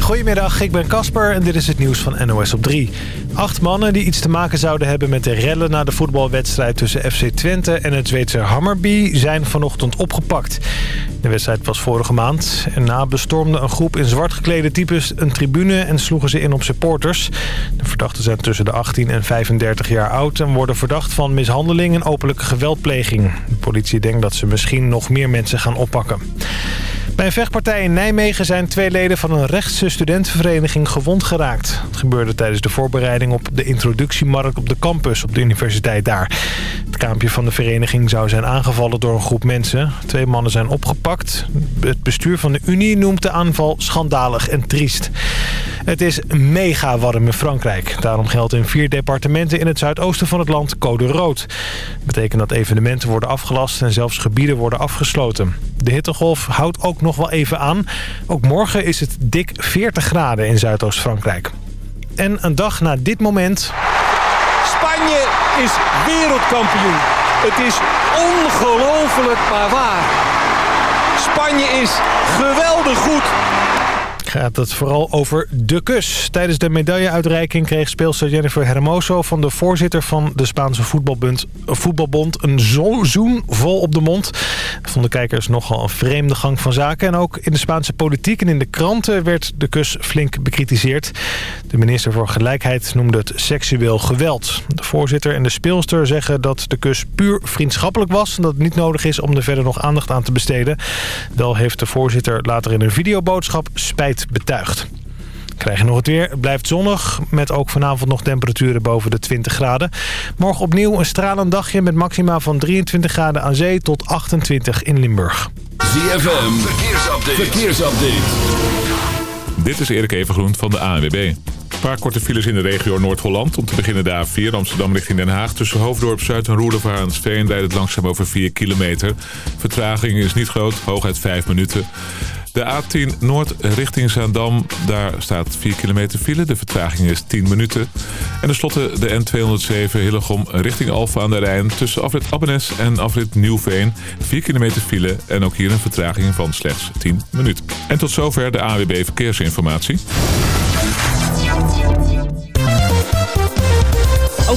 Goedemiddag, ik ben Casper en dit is het nieuws van NOS op 3. Acht mannen die iets te maken zouden hebben met de rellen... na de voetbalwedstrijd tussen FC Twente en het Zweedse Hammarby... zijn vanochtend opgepakt. De wedstrijd was vorige maand. En na bestormde een groep in zwart geklede types een tribune... en sloegen ze in op supporters. De verdachten zijn tussen de 18 en 35 jaar oud... en worden verdacht van mishandeling en openlijke geweldpleging. De politie denkt dat ze misschien nog meer mensen gaan oppakken. Bij een vechtpartij in Nijmegen zijn twee leden van een rechtse studentenvereniging gewond geraakt. Het gebeurde tijdens de voorbereiding op de introductiemarkt op de campus op de universiteit daar. Het kraampje van de vereniging zou zijn aangevallen door een groep mensen. Twee mannen zijn opgepakt. Het bestuur van de Unie noemt de aanval schandalig en triest. Het is mega warm in Frankrijk. Daarom geldt in vier departementen in het zuidoosten van het land code rood. Dat betekent dat evenementen worden afgelast en zelfs gebieden worden afgesloten. De hittegolf houdt ook nog wel even aan. Ook morgen is het dik 40 graden in Zuidoost-Frankrijk. En een dag na dit moment... Spanje is wereldkampioen. Het is ongelooflijk maar waar. Spanje is geweldig goed gaat het vooral over de kus. Tijdens de medailleuitreiking kreeg speelster Jennifer Hermoso... van de voorzitter van de Spaanse voetbalbond, voetbalbond een zoen vol op de mond. Dat vonden kijkers nogal een vreemde gang van zaken. En ook in de Spaanse politiek en in de kranten werd de kus flink bekritiseerd. De minister voor Gelijkheid noemde het seksueel geweld. De voorzitter en de speelster zeggen dat de kus puur vriendschappelijk was... en dat het niet nodig is om er verder nog aandacht aan te besteden. Wel heeft de voorzitter later in een videoboodschap spijt betuigd. Krijg je nog het weer. Het blijft zonnig, met ook vanavond nog temperaturen boven de 20 graden. Morgen opnieuw een stralend dagje met maxima van 23 graden aan zee tot 28 in Limburg. ZFM, verkeersupdate. verkeersupdate. Dit is Erik Evengroen van de ANWB. Een paar korte files in de regio Noord-Holland. Om te beginnen de A4 Amsterdam richting Den Haag. Tussen Hoofddorp Zuid en Roelofarensveen rijdt het langzaam over 4 kilometer. Vertraging is niet groot, hooguit 5 minuten. De A10 Noord richting Zaandam, daar staat 4 kilometer file. De vertraging is 10 minuten. En tenslotte de N207 Hillegom richting Alfa aan de Rijn... tussen afrit Abbenes en afrit Nieuwveen. 4 kilometer file en ook hier een vertraging van slechts 10 minuten. En tot zover de AWB Verkeersinformatie.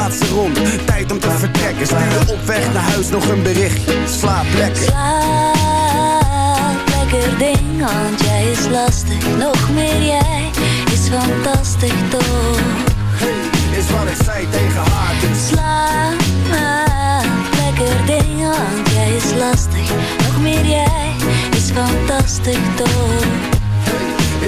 Laatste ronde, tijd om te vertrekken. Stuur op weg naar huis nog een berichtje. Slaap lekker. Slaap, lekker ding, want jij is lastig. Nog meer jij is fantastisch toch? Hey, is wat ik zei tegen haar. Dus Slaap, lekker ding, want jij is lastig. Nog meer jij is fantastisch toch?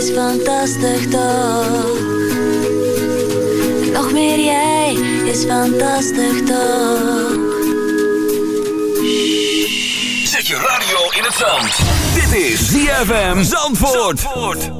is fantastisch toch? Nog meer jij is fantastisch toch? Zet je radio in het zand. Dit is ZFM Zandvoort. see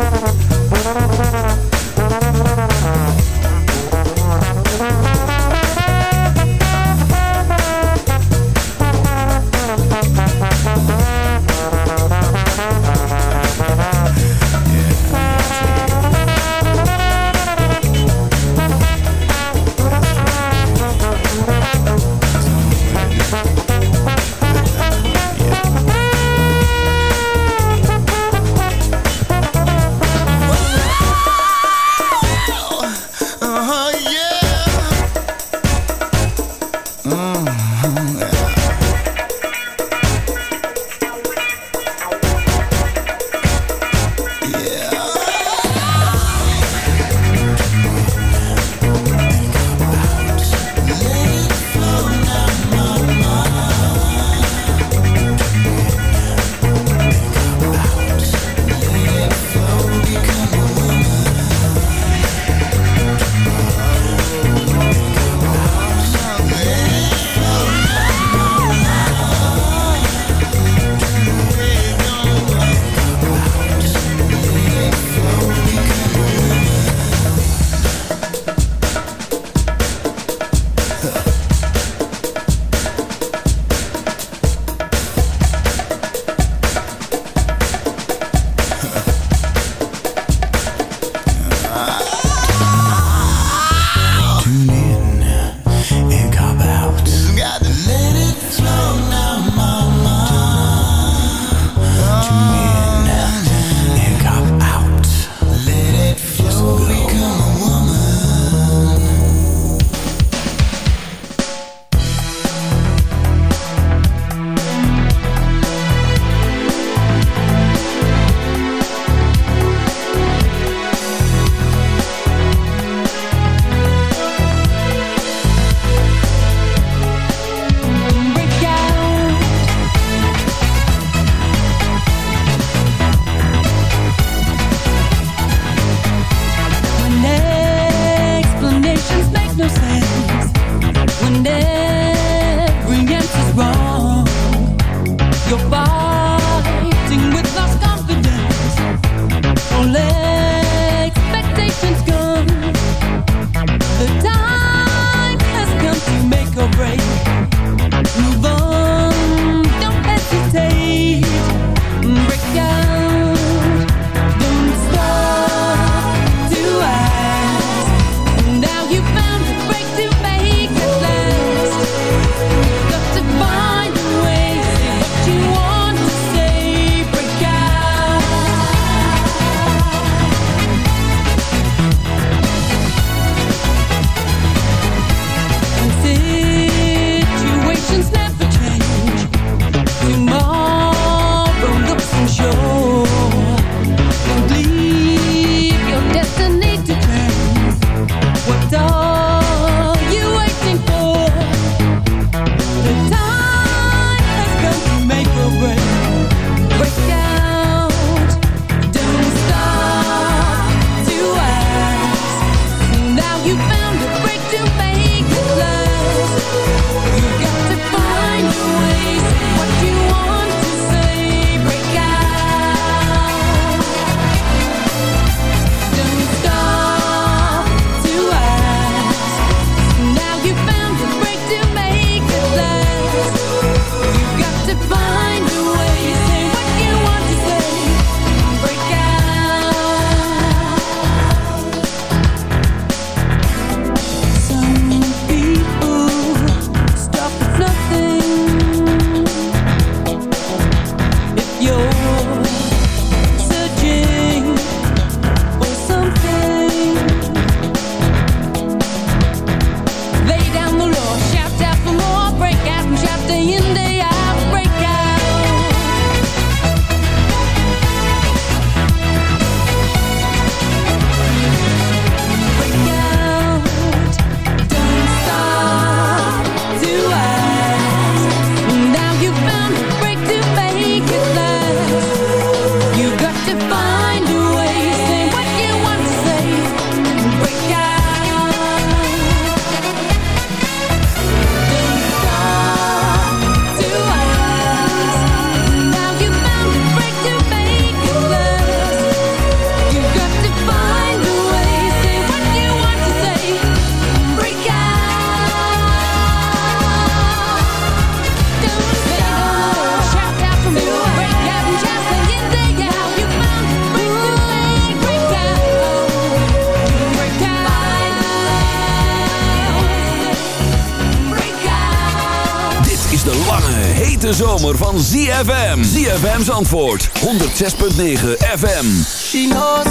Antwoord 106.9 FM. Knows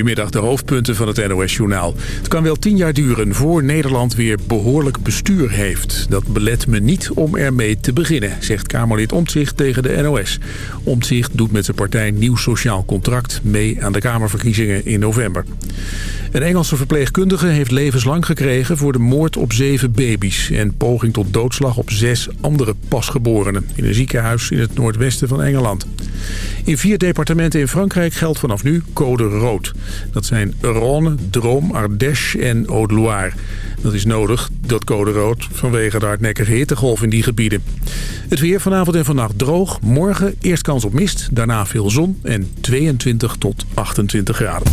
Goedemiddag, de hoofdpunten van het NOS-journaal. Het kan wel tien jaar duren voor Nederland weer behoorlijk bestuur heeft. Dat belet me niet om ermee te beginnen, zegt Kamerlid Omtzigt tegen de NOS. Omtzigt doet met zijn partij Nieuw Sociaal Contract mee aan de Kamerverkiezingen in november. Een Engelse verpleegkundige heeft levenslang gekregen voor de moord op zeven baby's... en poging tot doodslag op zes andere pasgeborenen... in een ziekenhuis in het noordwesten van Engeland. In vier departementen in Frankrijk geldt vanaf nu code rood. Dat zijn Rhône, Drôme, Ardèche en Haute-Loire. Dat is nodig, dat code rood, vanwege de hardnekkige hittegolf in die gebieden. Het weer vanavond en vannacht droog. Morgen eerst kans op mist, daarna veel zon en 22 tot 28 graden.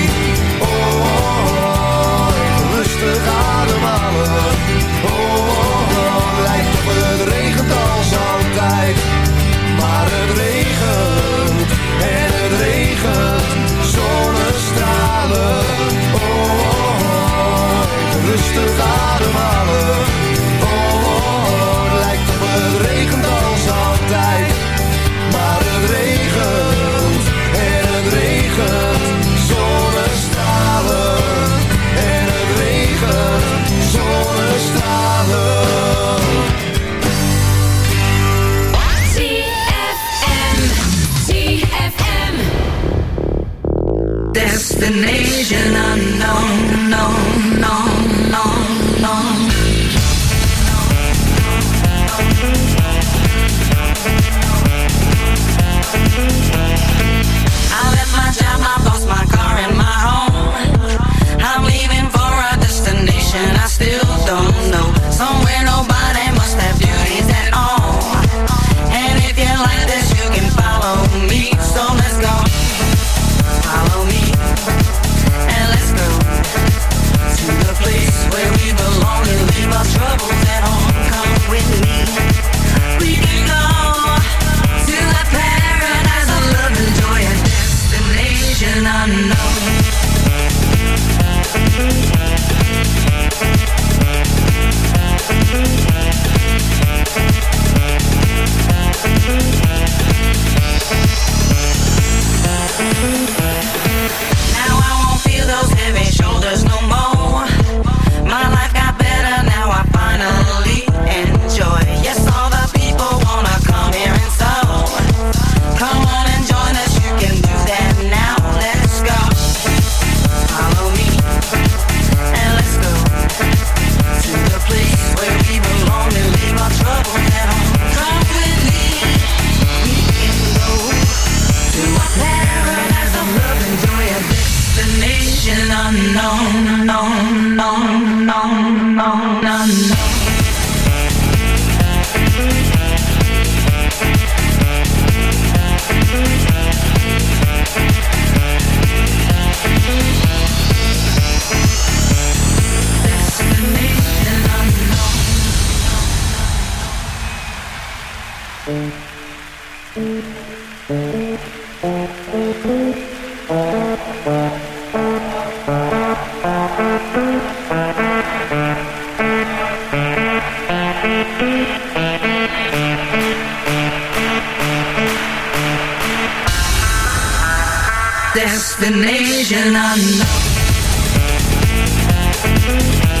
rustig ademhalen. Oh, oh, oh, het lijkt op het regent als altijd. Maar het regent en het regent zonnestralen. En het regent zonnestralen. Destination unknown Destination